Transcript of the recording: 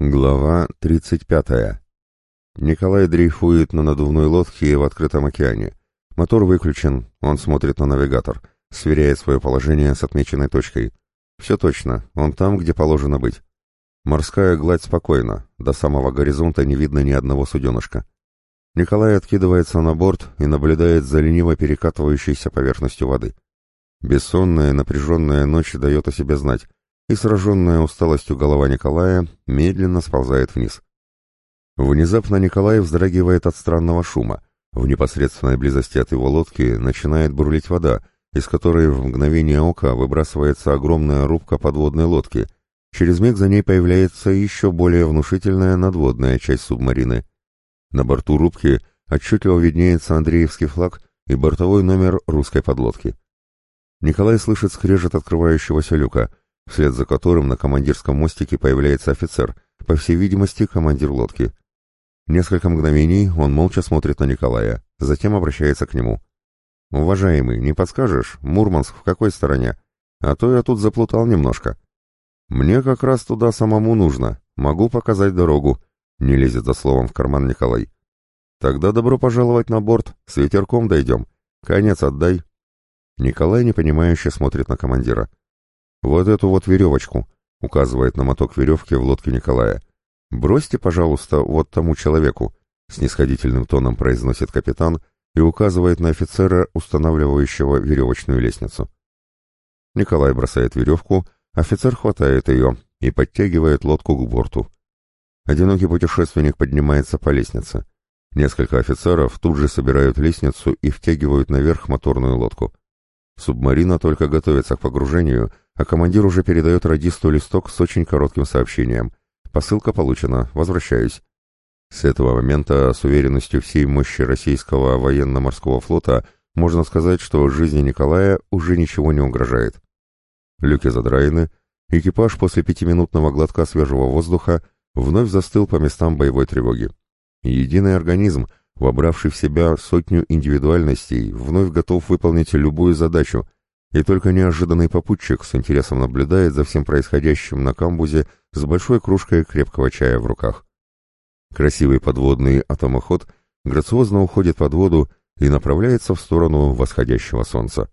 Глава 35. Николай дрейфует на надувной лодке в открытом океане. Мотор выключен, он смотрит на навигатор, сверяет свое положение с отмеченной точкой. Все точно, он там, где положено быть. Морская гладь спокойна, до самого горизонта не видно ни одного суденышка. Николай откидывается на борт и наблюдает за лениво перекатывающейся поверхностью воды. Бессонная, напряженная ночь дает о себе знать, и сраженная усталостью голова Николая медленно сползает вниз. Внезапно Николай вздрагивает от странного шума. В непосредственной близости от его лодки начинает бурлить вода, из которой в мгновение ока выбрасывается огромная рубка подводной лодки. Через миг за ней появляется еще более внушительная надводная часть субмарины. На борту рубки отчетливо виднеется Андреевский флаг и бортовой номер русской подлодки. Николай слышит скрежет открывающегося люка — вслед за которым на командирском мостике появляется офицер, по всей видимости, командир лодки. Несколько мгновений он молча смотрит на Николая, затем обращается к нему. «Уважаемый, не подскажешь, Мурманск в какой стороне? А то я тут заплутал немножко». «Мне как раз туда самому нужно. Могу показать дорогу», — не лезет за словом в карман Николай. «Тогда добро пожаловать на борт, с ветерком дойдем. Конец отдай». Николай непонимающе смотрит на командира. «Вот эту вот веревочку», — указывает на моток веревки в лодке Николая. «Бросьте, пожалуйста, вот тому человеку», — снисходительным тоном произносит капитан и указывает на офицера, устанавливающего веревочную лестницу. Николай бросает веревку, офицер хватает ее и подтягивает лодку к борту. Одинокий путешественник поднимается по лестнице. Несколько офицеров тут же собирают лестницу и втягивают наверх моторную лодку. Субмарина только готовится к погружению — а командир уже передает радисту листок с очень коротким сообщением. Посылка получена, возвращаюсь. С этого момента, с уверенностью всей мощи российского военно-морского флота, можно сказать, что жизни Николая уже ничего не угрожает. Люки задраены, экипаж после пятиминутного глотка свежего воздуха вновь застыл по местам боевой тревоги. Единый организм, вобравший в себя сотню индивидуальностей, вновь готов выполнить любую задачу, и только неожиданный попутчик с интересом наблюдает за всем происходящим на камбузе с большой кружкой крепкого чая в руках. Красивый подводный атомоход грациозно уходит под воду и направляется в сторону восходящего солнца.